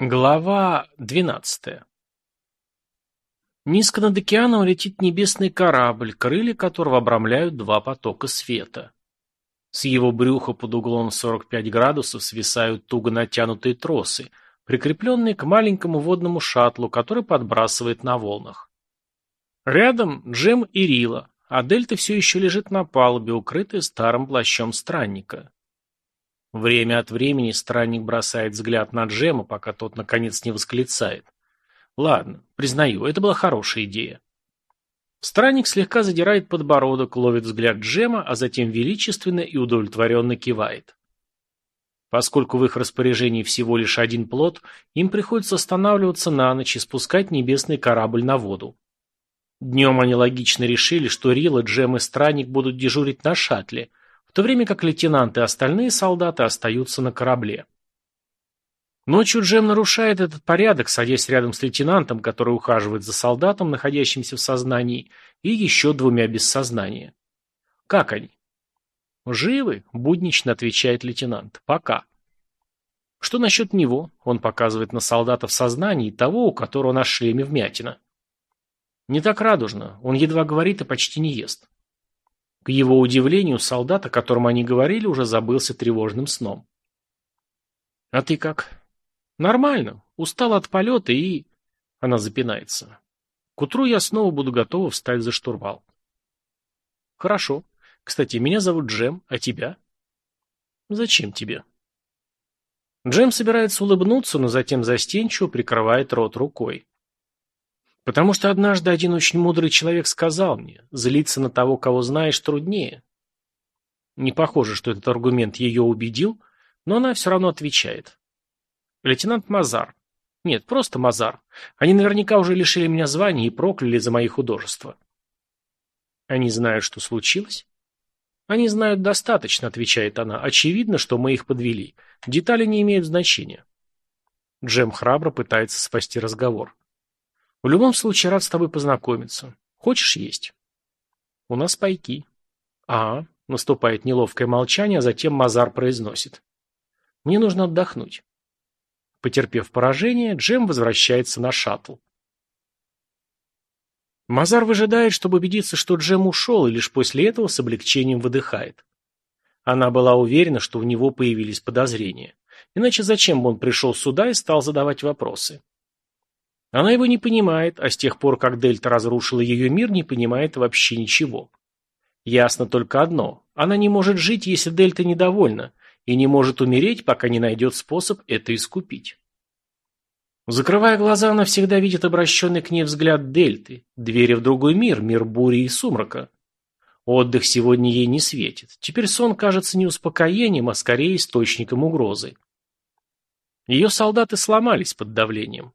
Глава двенадцатая Низко над океаном летит небесный корабль, крылья которого обрамляют два потока света. С его брюха под углом 45 градусов свисают туго натянутые тросы, прикрепленные к маленькому водному шаттлу, который подбрасывает на волнах. Рядом Джем и Рила, а Дельта все еще лежит на палубе, укрытая старым плащом странника. Время от времени странник бросает взгляд на Джема, пока тот наконец не восклицает. Ладно, признаю, это была хорошая идея. Странник слегка задирает подбородок, ловит взгляд Джема, а затем величественно и удовлетворенно кивает. Поскольку в их распоряжении всего лишь один плод, им приходится останавливаться на ночь и спускать небесный корабль на воду. Днем они логично решили, что Рила, Джем и Странник будут дежурить на шаттле, то время как лейтенант и остальные солдаты остаются на корабле. Ночью Джем нарушает этот порядок, садясь рядом с лейтенантом, который ухаживает за солдатом, находящимся в сознании, и еще двумя без сознания. Как они? Живы, буднично отвечает лейтенант. Пока. Что насчет него? Он показывает на солдата в сознании того, у которого на шлеме вмятина. Не так радужно, он едва говорит и почти не ест. К его удивлению, солдат, о котором они говорили, уже забылся тревожным сном. «А ты как?» «Нормально. Устал от полета и...» Она запинается. «К утру я снова буду готова встать за штурвал». «Хорошо. Кстати, меня зовут Джем, а тебя?» «Зачем тебе?» Джем собирается улыбнуться, но затем застенчиво прикрывает рот рукой. Потому что однажды один очень мудрый человек сказал мне, злиться на того, кого знаешь, труднее. Не похоже, что этот аргумент ее убедил, но она все равно отвечает. Лейтенант Мазар. Нет, просто Мазар. Они наверняка уже лишили меня звания и прокляли за мои художества. Они знают, что случилось? Они знают достаточно, отвечает она. Очевидно, что мы их подвели. Детали не имеют значения. Джем храбро пытается спасти разговор. В любом случае, рад с тобой познакомиться. Хочешь есть? У нас пайки. А, наступает неловкое молчание, а затем Мазар произносит. Мне нужно отдохнуть. Потерпев поражение, Джем возвращается на шаттл. Мазар выжидает, чтобы убедиться, что Джем ушел, и лишь после этого с облегчением выдыхает. Она была уверена, что у него появились подозрения. Иначе зачем бы он пришел сюда и стал задавать вопросы? Она его не понимает, а с тех пор, как Дельта разрушила ее мир, не понимает вообще ничего. Ясно только одно. Она не может жить, если Дельта недовольна, и не может умереть, пока не найдет способ это искупить. Закрывая глаза, она всегда видит обращенный к ней взгляд Дельты, двери в другой мир, мир бури и сумрака. Отдых сегодня ей не светит. Теперь сон кажется не успокоением, а скорее источником угрозы. Ее солдаты сломались под давлением.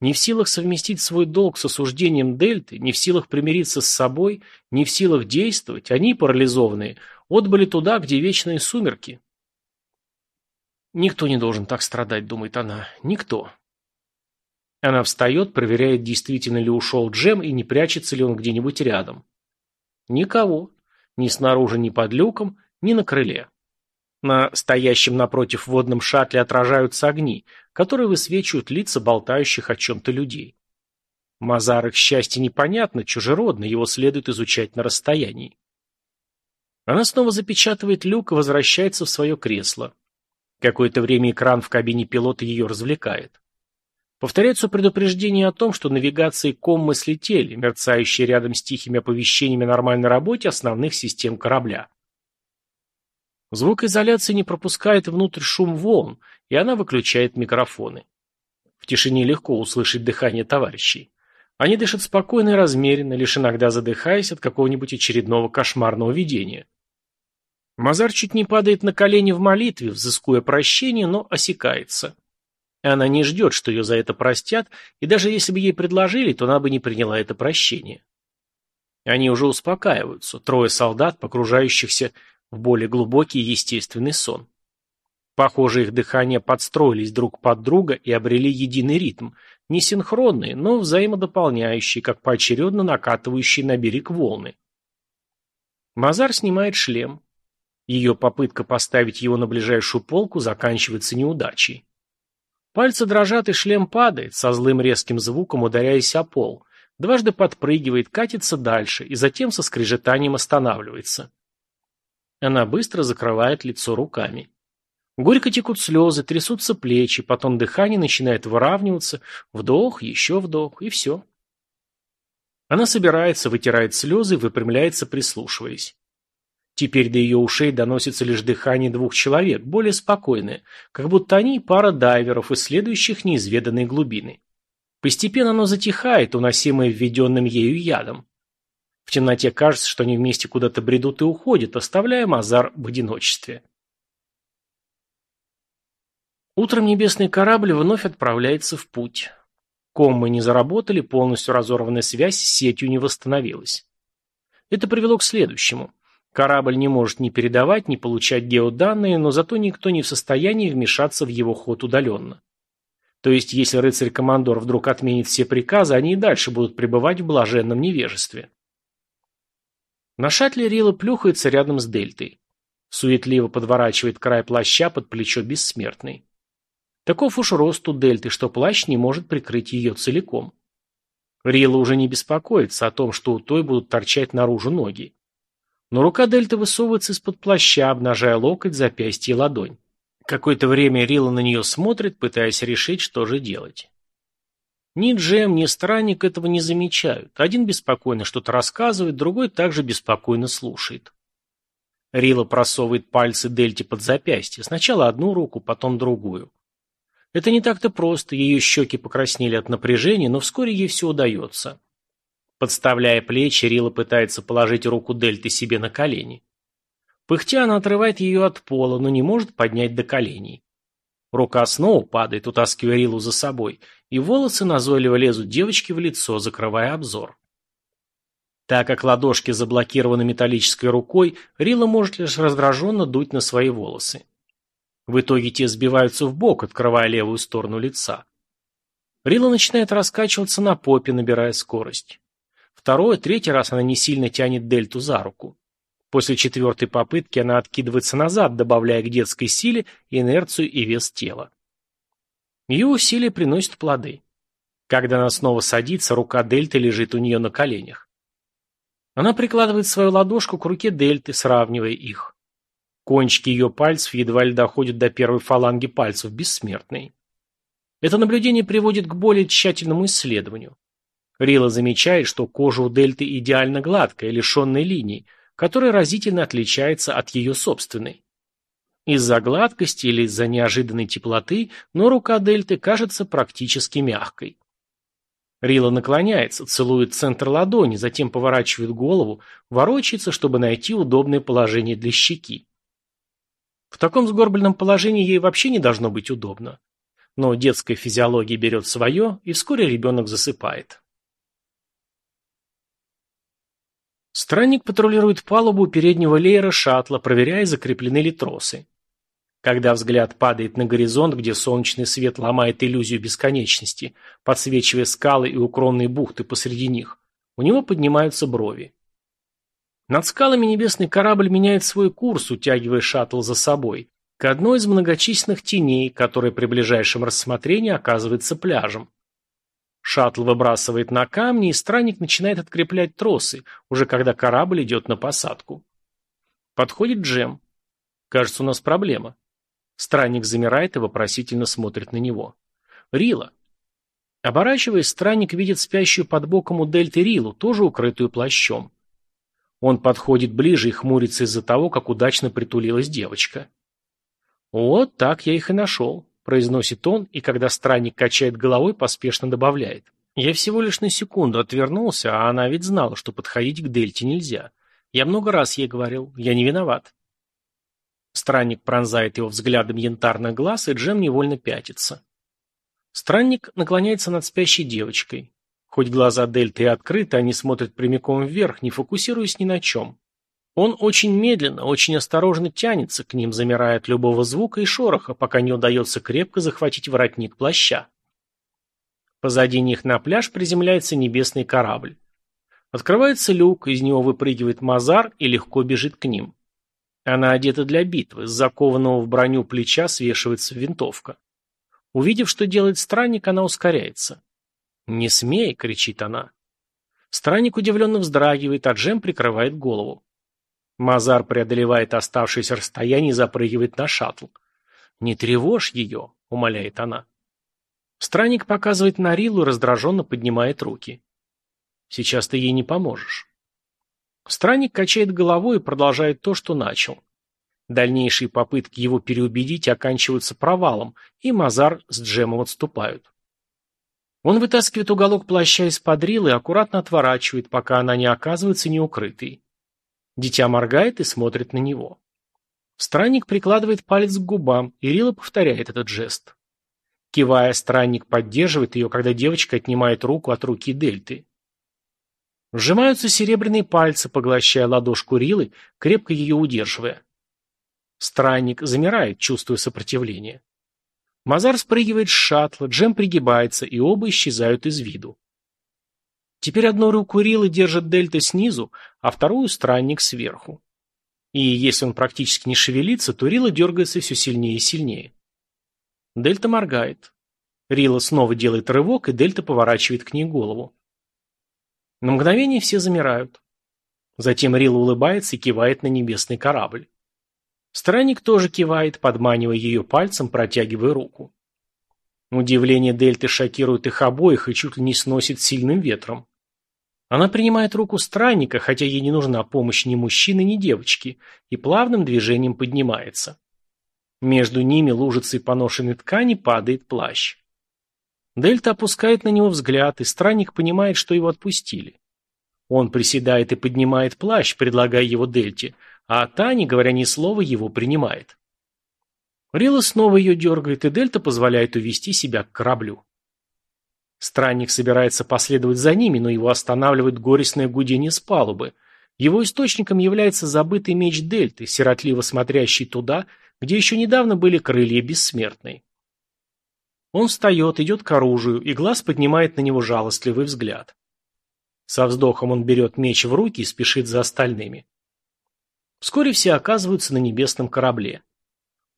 Не в силах совместить свой долг с осуждением Дельты, не в силах примириться с собой, не в силах действовать, они, парализованные, отбыли туда, где вечные сумерки. Никто не должен так страдать, думает она. Никто. Она встает, проверяет, действительно ли ушел Джем и не прячется ли он где-нибудь рядом. Никого. Ни снаружи, ни под люком, ни на крыле. На стоящем напротив водном шаттле отражаются огни, которые высвечивают лица болтающих о чем-то людей. Мазар их счастье непонятно, чужеродно, его следует изучать на расстоянии. Она снова запечатывает люк и возвращается в свое кресло. Какое-то время экран в кабине пилота ее развлекает. Повторяются предупреждения о том, что навигации коммы слетели, мерцающие рядом с тихими оповещениями о нормальной работе основных систем корабля. Звукоизоляция не пропускает внутрь шум волн, и она выключает микрофоны. В тишине легко услышать дыхание товарищей. Они дышат спокойно и размеренно, лишь иногда задыхаясь от какого-нибудь очередного кошмарного видения. Мазар чуть не падает на колени в молитве, взыскуя прощение, но осекается. И она не ждет, что ее за это простят, и даже если бы ей предложили, то она бы не приняла это прощение. Они уже успокаиваются, трое солдат, погружающихся в более глубокий естественный сон. Похоже, их дыхания подстроились друг под друга и обрели единый ритм, не синхронный, но взаимодополняющий, как поочередно накатывающие на берег волны. Мазар снимает шлем. Ее попытка поставить его на ближайшую полку заканчивается неудачей. Пальцы дрожат, и шлем падает, со злым резким звуком ударяясь о пол. Дважды подпрыгивает, катится дальше, и затем со скрежетанием останавливается. Она быстро закрывает лицо руками. Горько текут слезы, трясутся плечи, потом дыхание начинает выравниваться, вдох, еще вдох, и все. Она собирается, вытирает слезы, выпрямляется, прислушиваясь. Теперь до ее ушей доносится лишь дыхание двух человек, более спокойное, как будто они пара дайверов, исследующих неизведанные глубины. Постепенно оно затихает, уносимое введенным ею ядом. В темноте кажется, что они вместе куда-то бредут и уходят, оставляя Мазар в одиночестве. Утром небесный корабль вновь отправляется в путь. Коммы не заработали, полностью разорванная связь с сетью не восстановилась. Это привело к следующему. Корабль не может ни передавать, ни получать геоданные, но зато никто не в состоянии вмешаться в его ход удаленно. То есть, если рыцарь-командор вдруг отменит все приказы, они и дальше будут пребывать в блаженном невежестве. На шаттле Рила плюхается рядом с Дельтой. Суетливо подворачивает край плаща под плечо бессмертный. Таков уж рост у Дельты, что плащ не может прикрыть ее целиком. Рила уже не беспокоится о том, что у той будут торчать наружу ноги. Но рука Дельты высовывается из-под плаща, обнажая локоть, запястье и ладонь. Какое-то время Рила на нее смотрит, пытаясь решить, что же делать. Ни Джем, ни Странник этого не замечают. Один беспокойно что-то рассказывает, другой также беспокойно слушает. Рила просовывает пальцы Дельте под запястье. Сначала одну руку, потом другую. Это не так-то просто, ее щеки покраснели от напряжения, но вскоре ей все удается. Подставляя плечи, Рила пытается положить руку Дельты себе на колени. Пыхтя она отрывает ее от пола, но не может поднять до коленей. Рука снова падает, утаскивая Рилу за собой, и волосы назойливо лезут девочке в лицо, закрывая обзор. Так как ладошки заблокированы металлической рукой, Рила может лишь раздраженно дуть на свои волосы. В итоге те сбиваются в бок, открывая левую сторону лица. Рила начинает раскачиваться на попе, набирая скорость. Второй, третий раз она не сильно тянет дельту за руку. После четвертой попытки она откидывается назад, добавляя к детской силе инерцию и вес тела. Ее усилия приносят плоды. Когда она снова садится, рука дельты лежит у нее на коленях. Она прикладывает свою ладошку к руке дельты, сравнивая их. Кончики ее пальцев едва ли доходят до первой фаланги пальцев бессмертной. Это наблюдение приводит к более тщательному исследованию. Рила замечает, что кожа у дельты идеально гладкая, лишенная линий, которая разительно отличается от ее собственной. Из-за гладкости или из-за неожиданной теплоты, но рука дельты кажется практически мягкой. Рила наклоняется, целует центр ладони, затем поворачивает голову, ворочается, чтобы найти удобное положение для щеки. В таком сгорбленном положении ей вообще не должно быть удобно. Но детская физиология берет свое, и вскоре ребенок засыпает. Странник патрулирует палубу переднего леера шаттла, проверяя, закреплены ли тросы. Когда взгляд падает на горизонт, где солнечный свет ломает иллюзию бесконечности, подсвечивая скалы и укромные бухты посреди них, у него поднимаются брови. Над скалами небесный корабль меняет свой курс, утягивая шаттл за собой, к одной из многочисленных теней, которая при ближайшем рассмотрении оказывается пляжем. Шаттл выбрасывает на камни, и странник начинает откреплять тросы, уже когда корабль идет на посадку. Подходит Джем. Кажется, у нас проблема. Странник замирает и вопросительно смотрит на него. Рила. Оборачиваясь, странник видит спящую под боком у дельты Рилу, тоже укрытую плащом. Он подходит ближе и хмурится из-за того, как удачно притулилась девочка. Вот так я их и нашел произносит он, и когда странник качает головой, поспешно добавляет. Я всего лишь на секунду отвернулся, а она ведь знала, что подходить к Дельте нельзя. Я много раз ей говорил, я не виноват. Странник пронзает его взглядом янтарных глаз, и Джем невольно пятится. Странник наклоняется над спящей девочкой. Хоть глаза Дельты и открыты, они смотрят прямиком вверх, не фокусируясь ни на чем. Он очень медленно, очень осторожно тянется к ним, замирая от любого звука и шороха, пока не удается крепко захватить воротник плаща. Позади них на пляж приземляется небесный корабль. Открывается люк, из него выпрыгивает Мазар и легко бежит к ним. Она одета для битвы, с закованного в броню плеча свешивается винтовка. Увидев, что делает странник, она ускоряется. «Не смей!» — кричит она. Странник удивленно вздрагивает, а Джем прикрывает голову. Мазар преодолевает оставшееся расстояние и запрыгивает на шаттл. «Не тревожь ее», — умоляет она. Странник показывает на Рилу и раздраженно поднимает руки. «Сейчас ты ей не поможешь». Странник качает головой и продолжает то, что начал. Дальнейшие попытки его переубедить оканчиваются провалом, и Мазар с Джемом отступают. Он вытаскивает уголок плаща из-под Рилы и аккуратно отворачивает, пока она не оказывается неукрытой. Дитя моргает и смотрит на него. Странник прикладывает палец к губам, и Рила повторяет этот жест. Кивая, странник поддерживает ее, когда девочка отнимает руку от руки Дельты. Сжимаются серебряные пальцы, поглощая ладошку Рилы, крепко ее удерживая. Странник замирает, чувствуя сопротивление. Мазар спрыгивает с шаттла, Джем пригибается, и оба исчезают из виду. Теперь одну руку Рилы держит Дельта снизу, а вторую странник сверху. И если он практически не шевелится, то Рила дергается все сильнее и сильнее. Дельта моргает. Рила снова делает рывок, и Дельта поворачивает к ней голову. На мгновение все замирают. Затем Рила улыбается и кивает на небесный корабль. Странник тоже кивает, подманивая ее пальцем, протягивая руку. Удивление Дельты шокирует их обоих и чуть ли не сносит сильным ветром. Она принимает руку странника, хотя ей не нужна помощь ни мужчины, ни девочки, и плавным движением поднимается. Между ними лужицей поношенной ткани падает плащ. Дельта опускает на него взгляд, и странник понимает, что его отпустили. Он приседает и поднимает плащ, предлагая его Дельте, а та, не говоря ни слова, его принимает. Рила снова ее дергает, и Дельта позволяет увести себя к кораблю. Странник собирается последовать за ними, но его останавливает горестное гудение с палубы. Его источником является забытый меч Дельты, сиротливо смотрящий туда, где еще недавно были крылья бессмертной. Он встает, идет к оружию, и глаз поднимает на него жалостливый взгляд. Со вздохом он берет меч в руки и спешит за остальными. Вскоре все оказываются на небесном корабле.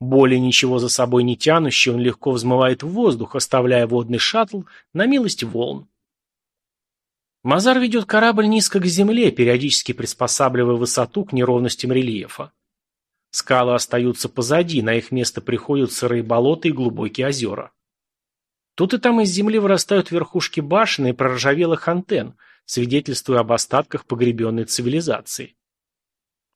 Более ничего за собой не тянущий, он легко взмывает в воздух, оставляя водный шаттл на милость волн. Мазар ведет корабль низко к земле, периодически приспосабливая высоту к неровностям рельефа. Скалы остаются позади, на их место приходят сырые болота и глубокие озера. Тут и там из земли вырастают верхушки башен и проржавелых антенн, свидетельствуя об остатках погребенной цивилизации.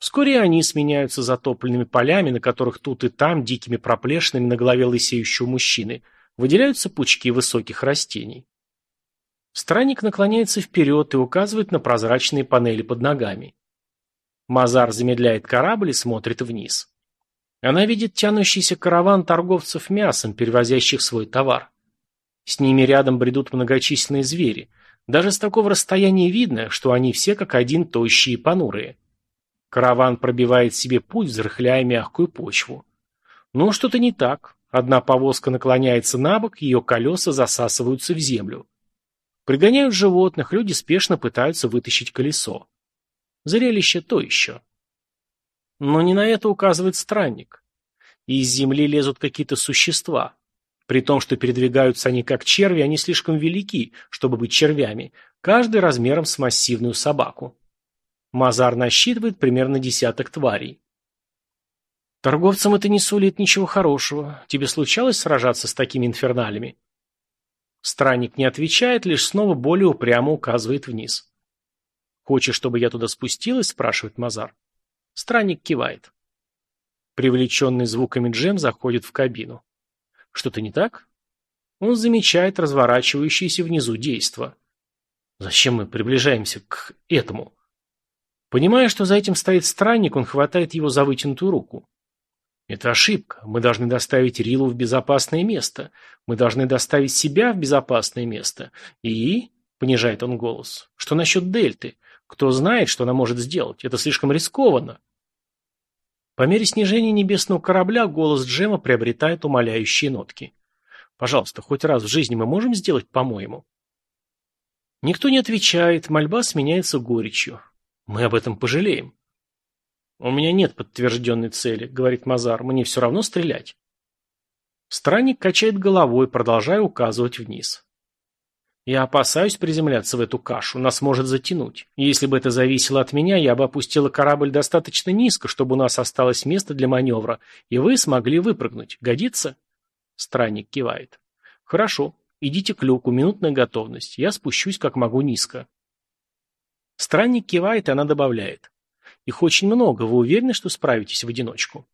Вскоре они сменяются затопленными полями, на которых тут и там, дикими проплешинами на голове лысеющего мужчины, выделяются пучки высоких растений. Странник наклоняется вперед и указывает на прозрачные панели под ногами. Мазар замедляет корабль и смотрит вниз. Она видит тянущийся караван торговцев мясом, перевозящих свой товар. С ними рядом бредут многочисленные звери. Даже с такого расстояния видно, что они все как один тощие и понурые. Караван пробивает себе путь, взрыхляя мягкую почву. Но что-то не так. Одна повозка наклоняется на бок, ее колеса засасываются в землю. Пригоняют животных, люди спешно пытаются вытащить колесо. Зрелище то еще. Но не на это указывает странник. Из земли лезут какие-то существа. При том, что передвигаются они как черви, они слишком велики, чтобы быть червями, каждый размером с массивную собаку. Мазар насчитывает примерно десяток тварей. Торговцам это не сулит ничего хорошего. Тебе случалось сражаться с такими инферналями? Странник не отвечает, лишь снова более упрямо указывает вниз. «Хочешь, чтобы я туда спустилась?» – спрашивает Мазар. Странник кивает. Привлеченный звуками Джем заходит в кабину. Что-то не так? Он замечает разворачивающееся внизу действо. Зачем мы приближаемся к этому? Понимая, что за этим стоит странник, он хватает его за вытянутую руку. Это ошибка. Мы должны доставить Рилу в безопасное место. Мы должны доставить себя в безопасное место. И, понижает он голос, что насчет Дельты? Кто знает, что она может сделать? Это слишком рискованно. По мере снижения небесного корабля голос Джема приобретает умоляющие нотки. Пожалуйста, хоть раз в жизни мы можем сделать по-моему? Никто не отвечает, мольба сменяется горечью. Мы об этом пожалеем. У меня нет подтвержденной цели, говорит Мазар, мне все равно стрелять. Странник качает головой, продолжая указывать вниз. Я опасаюсь приземляться в эту кашу, нас может затянуть. Если бы это зависело от меня, я бы опустила корабль достаточно низко, чтобы у нас осталось место для маневра, и вы смогли выпрыгнуть. Годится? Странник кивает. Хорошо, идите к люку, минутная готовность. Я спущусь как могу низко. Странник кивает, и она добавляет. Их очень много, вы уверены, что справитесь в одиночку?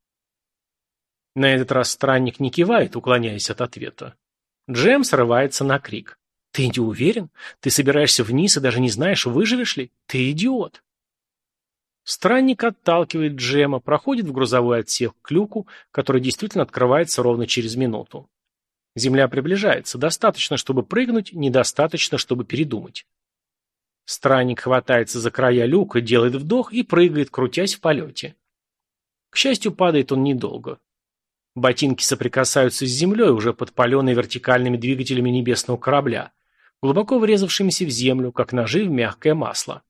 На этот раз странник не кивает, уклоняясь от ответа. Джем срывается на крик. Ты не уверен? Ты собираешься вниз и даже не знаешь, выживешь ли? Ты идиот. Странник отталкивает Джема, проходит в грузовой отсек к люку, который действительно открывается ровно через минуту. Земля приближается. Достаточно, чтобы прыгнуть, недостаточно, чтобы передумать. Странник хватается за края люка, делает вдох и прыгает, крутясь в полете. К счастью, падает он недолго. Ботинки соприкасаются с землей, уже подпаленной вертикальными двигателями небесного корабля глубоко врезавшимися в землю, как ножи в мягкое масло.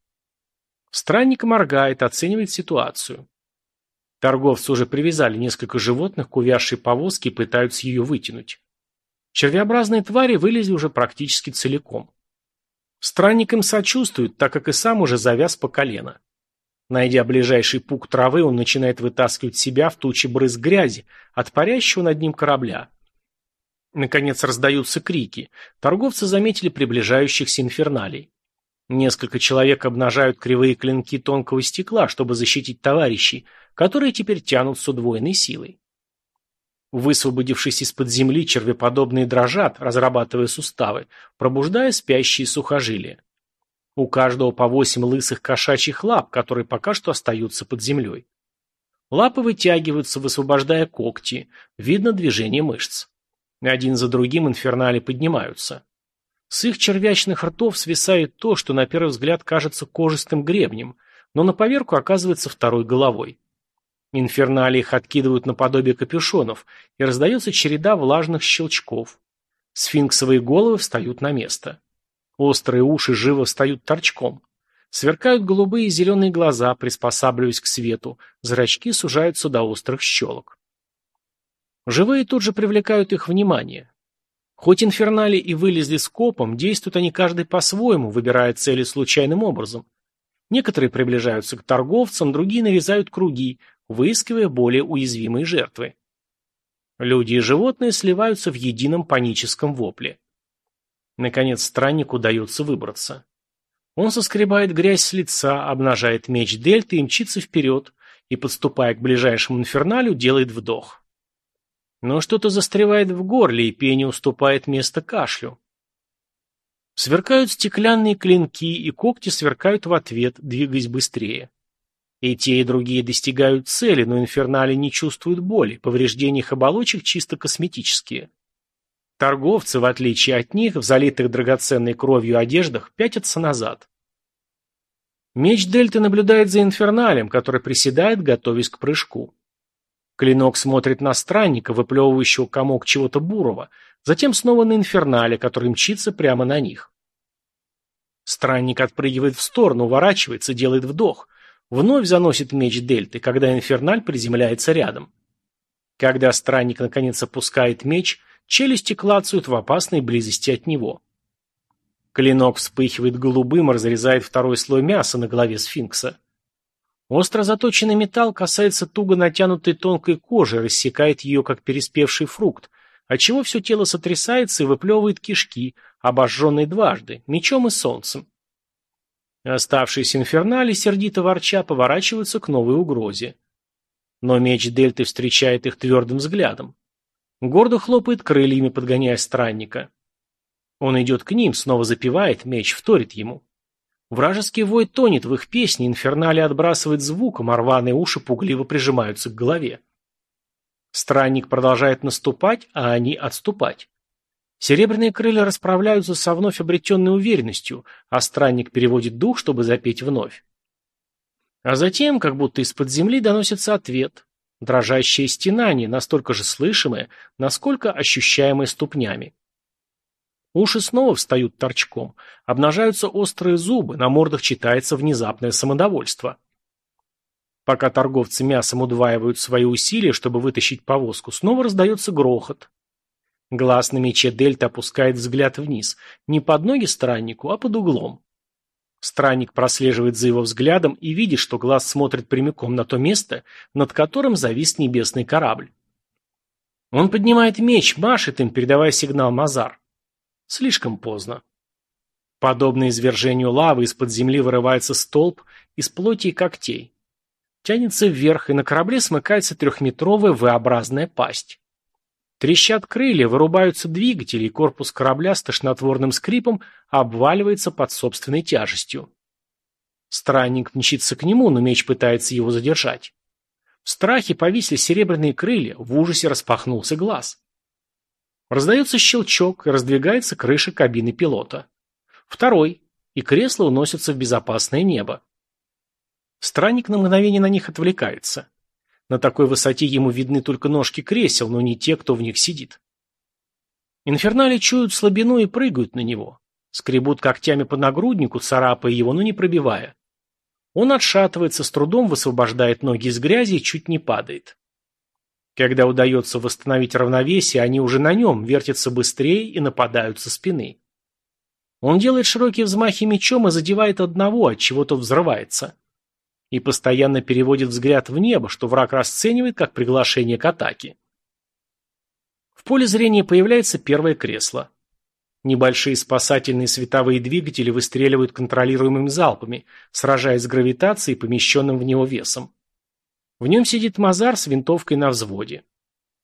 Странник моргает, оценивает ситуацию. Торговцы уже привязали несколько животных к увязшей повозке и пытаются ее вытянуть. Червеобразные твари вылезли уже практически целиком. Странник им сочувствует, так как и сам уже завяз по колено. Найдя ближайший пук травы, он начинает вытаскивать себя в тучи брызг грязи от парящего над ним корабля. Наконец раздаются крики. Торговцы заметили приближающихся инферналей. Несколько человек обнажают кривые клинки тонкого стекла, чтобы защитить товарищей, которые теперь тянут с удвоенной силой. Высвободившись из-под земли, червеподобные дрожат, разрабатывая суставы, пробуждая спящие сухожилия. У каждого по восемь лысых кошачьих лап, которые пока что остаются под землей. Лапы вытягиваются, высвобождая когти. Видно движение мышц. Один за другим инфернали поднимаются. С их червячных ртов свисает то, что на первый взгляд кажется кожистым гребнем, но на поверку оказывается второй головой. Инфернали их откидывают наподобие капюшонов, и раздается череда влажных щелчков. Сфинксовые головы встают на место. Острые уши живо встают торчком. Сверкают голубые и зеленые глаза, приспосабливаясь к свету, зрачки сужаются до острых щелок. Живые тут же привлекают их внимание. Хоть инфернали и вылезли скопом, действуют они каждый по-своему, выбирая цели случайным образом. Некоторые приближаются к торговцам, другие нарезают круги, выискивая более уязвимые жертвы. Люди и животные сливаются в едином паническом вопле. Наконец страннику удается выбраться. Он соскребает грязь с лица, обнажает меч дельты и мчится вперед, и, подступая к ближайшему инферналю, делает вдох. Но что-то застревает в горле, и пение уступает место кашлю. Сверкают стеклянные клинки, и когти сверкают в ответ, двигаясь быстрее. И те, и другие достигают цели, но инфернали не чувствуют боли, повреждения их оболочек чисто косметические. Торговцы, в отличие от них, в залитых драгоценной кровью одеждах, пятятся назад. Меч Дельты наблюдает за инферналем, который приседает, готовясь к прыжку. Клинок смотрит на странника, выплевывающего комок чего-то бурого, затем снова на инфернале, который мчится прямо на них. Странник отпрыгивает в сторону, уворачивается, делает вдох. Вновь заносит меч дельты, когда инферналь приземляется рядом. Когда странник наконец опускает меч, челюсти клацают в опасной близости от него. Клинок вспыхивает голубым разрезает второй слой мяса на голове сфинкса. Остро заточенный металл касается туго натянутой тонкой кожи, рассекает ее, как переспевший фрукт, отчего все тело сотрясается и выплевывает кишки, обожженные дважды, мечом и солнцем. Оставшиеся инфернали, сердито ворча, поворачиваются к новой угрозе. Но меч Дельты встречает их твердым взглядом. Гордо хлопает крыльями, подгоняя странника. Он идет к ним, снова запевает, меч вторит ему. Вражеский вой тонет в их песне, инфернали отбрасывает звуком, а уши пугливо прижимаются к голове. Странник продолжает наступать, а они отступать. Серебряные крылья расправляются со вновь обретенной уверенностью, а странник переводит дух, чтобы запеть вновь. А затем, как будто из-под земли, доносится ответ. Дрожащее стенание, настолько же слышимое, насколько ощущаемое ступнями. Уши снова встают торчком, обнажаются острые зубы, на мордах читается внезапное самодовольство. Пока торговцы мясом удваивают свои усилия, чтобы вытащить повозку, снова раздается грохот. Глаз на мече Дельта опускает взгляд вниз, не под ноги страннику, а под углом. Странник прослеживает за его взглядом и видит, что глаз смотрит прямиком на то место, над которым завис небесный корабль. Он поднимает меч, машет им, передавая сигнал Мазар. Слишком поздно. Подобно извержению лавы из-под земли вырывается столб из плоти и когтей. Тянется вверх, и на корабле смыкается трехметровая V-образная пасть. Трещат крылья, вырубаются двигатели, и корпус корабля с тошнотворным скрипом обваливается под собственной тяжестью. Странник мчится к нему, но меч пытается его задержать. В страхе повисли серебряные крылья, в ужасе распахнулся глаз. Раздается щелчок, и раздвигается крыша кабины пилота. Второй, и кресло уносится в безопасное небо. Странник на мгновение на них отвлекается. На такой высоте ему видны только ножки кресел, но не те, кто в них сидит. Инфернали чуют слабину и прыгают на него. Скребут когтями по нагруднику, царапая его, но не пробивая. Он отшатывается, с трудом высвобождает ноги из грязи и чуть не падает. Когда удается восстановить равновесие, они уже на нем, вертятся быстрее и нападают со спины. Он делает широкие взмахи мечом и задевает одного, от чего то взрывается и постоянно переводит взгляд в небо, что враг расценивает как приглашение к атаке. В поле зрения появляется первое кресло. Небольшие спасательные световые двигатели выстреливают контролируемыми залпами, сражаясь с гравитацией, помещенным в него весом. В нем сидит Мазар с винтовкой на взводе.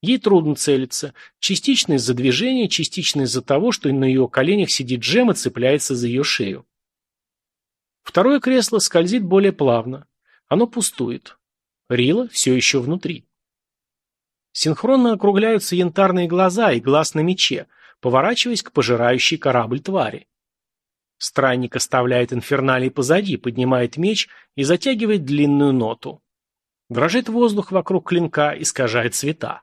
Ей трудно целиться, частично из-за движения, частично из-за того, что на ее коленях сидит Джем и цепляется за ее шею. Второе кресло скользит более плавно. Оно пустует. Рила все еще внутри. Синхронно округляются янтарные глаза и глаз на мече, поворачиваясь к пожирающей корабль твари. Странник оставляет инферналий позади, поднимает меч и затягивает длинную ноту. Дрожит воздух вокруг клинка, искажает цвета.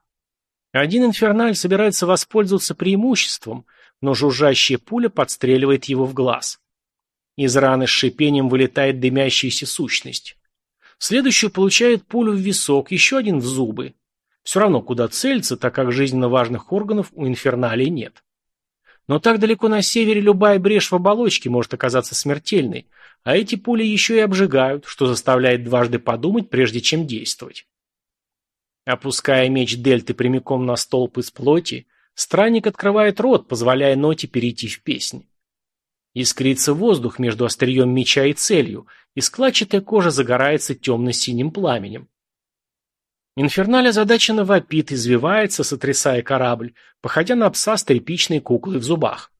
Один инферналь собирается воспользоваться преимуществом, но жужжащая пуля подстреливает его в глаз. Из раны с шипением вылетает дымящаяся сущность. Следующую получает пулю в висок, еще один в зубы. Все равно, куда целиться, так как жизненно важных органов у инферналей нет. Но так далеко на севере любая брешь в оболочке может оказаться смертельной, а эти пули еще и обжигают, что заставляет дважды подумать, прежде чем действовать. Опуская меч дельты прямиком на столб из плоти, странник открывает рот, позволяя ноте перейти в песнь. Искрится воздух между острием меча и целью, и складчатая кожа загорается темно-синим пламенем. Инферналь озадаченно вопит, извивается, сотрясая корабль, походя на пса с тряпичной куклой в зубах.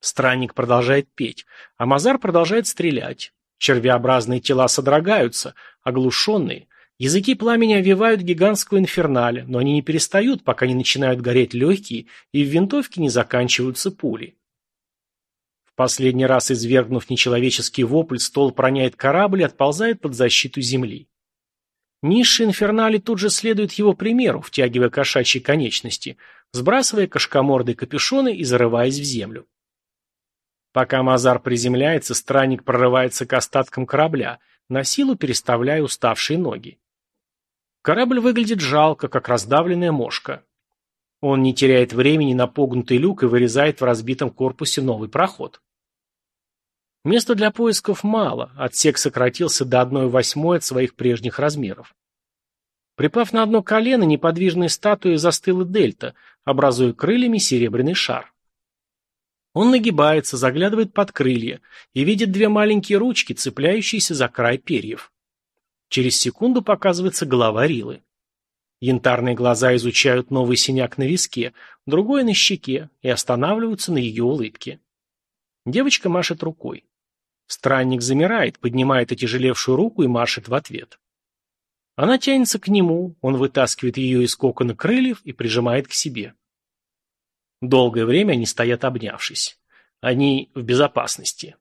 Странник продолжает петь, а Мазар продолжает стрелять. Червеобразные тела содрогаются, оглушенные. Языки пламени овивают гигантскую инфернале, но они не перестают, пока не начинают гореть легкие и в винтовке не заканчиваются пули. Последний раз извергнув нечеловеческий вопль, стол проняет корабль и отползает под защиту земли. Низшие инфернали тут же следуют его примеру, втягивая кошачьи конечности, сбрасывая кашкоморды капюшоны и зарываясь в землю. Пока Мазар приземляется, странник прорывается к остаткам корабля, на силу переставляя уставшие ноги. Корабль выглядит жалко, как раздавленная мошка. Он не теряет времени на погнутый люк и вырезает в разбитом корпусе новый проход. Места для поисков мало, отсек сократился до одной восьмой от своих прежних размеров. Припав на одно колено, неподвижной статуей застыла дельта, образуя крыльями серебряный шар. Он нагибается, заглядывает под крылья и видит две маленькие ручки, цепляющиеся за край перьев. Через секунду показывается голова Рилы. Янтарные глаза изучают новый синяк на виске, другой на щеке и останавливаются на ее улыбке. Девочка машет рукой. Странник замирает, поднимает отяжелевшую руку и машет в ответ. Она тянется к нему, он вытаскивает ее из кокона крыльев и прижимает к себе. Долгое время они стоят обнявшись. Они в безопасности.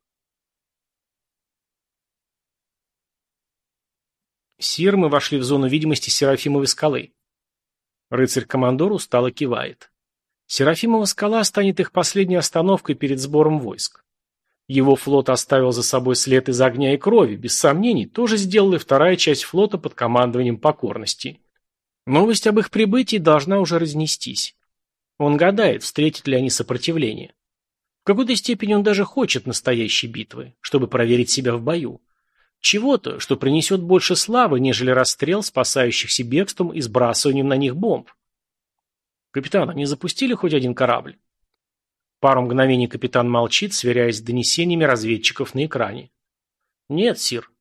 Сир, вошли в зону видимости Серафимовой скалы. Рыцарь-командор устало кивает. Серафимова скала станет их последней остановкой перед сбором войск. Его флот оставил за собой след из огня и крови, без сомнений, тоже сделала и вторая часть флота под командованием покорности. Новость об их прибытии должна уже разнестись. Он гадает, встретят ли они сопротивление. В какой-то степени он даже хочет настоящей битвы, чтобы проверить себя в бою. Чего-то, что принесет больше славы, нежели расстрел спасающихся бегством и сбрасыванием на них бомб. Капитан, они запустили хоть один корабль? Пару мгновений капитан молчит, сверяясь с донесениями разведчиков на экране. Нет, сир.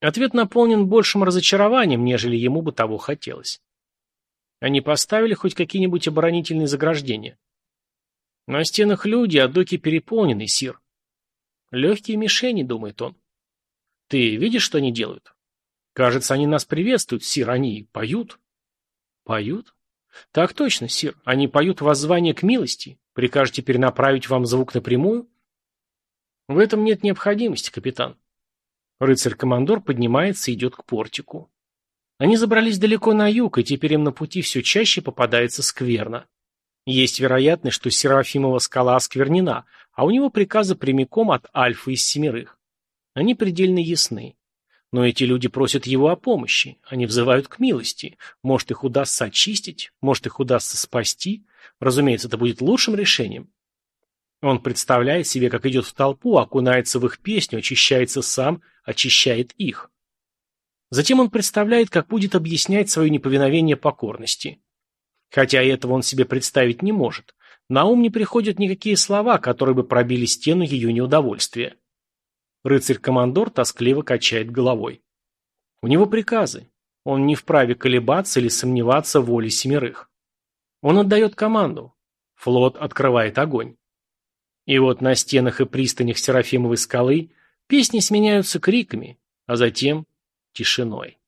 Ответ наполнен большим разочарованием, нежели ему бы того хотелось. Они поставили хоть какие-нибудь оборонительные заграждения? На стенах люди, а доки переполнены, сир. Легкие мишени, думает он. Ты видишь, что они делают? Кажется, они нас приветствуют, сир, они поют. Поют? Так точно, сир. Они поют воззвание к милости. Прикажете перенаправить вам звук напрямую? В этом нет необходимости, капитан. Рыцарь-командор поднимается и идет к портику. Они забрались далеко на юг, и теперь им на пути все чаще попадается скверно. Есть вероятность, что Серафимова скала осквернена, а у него приказы прямиком от Альфа из семерых. Они предельно ясны. Но эти люди просят его о помощи, они взывают к милости. Может, их удастся очистить, может, их удастся спасти. Разумеется, это будет лучшим решением. Он представляет себе, как идет в толпу, окунается в их песню, очищается сам, очищает их. Затем он представляет, как будет объяснять свое неповиновение покорности. Хотя этого он себе представить не может. На ум не приходят никакие слова, которые бы пробили стену ее неудовольствия. Рыцарь-командор тоскливо качает головой. У него приказы. Он не вправе колебаться или сомневаться в воле семерых. Он отдает команду. Флот открывает огонь. И вот на стенах и пристанях Серафимовой скалы песни сменяются криками, а затем тишиной.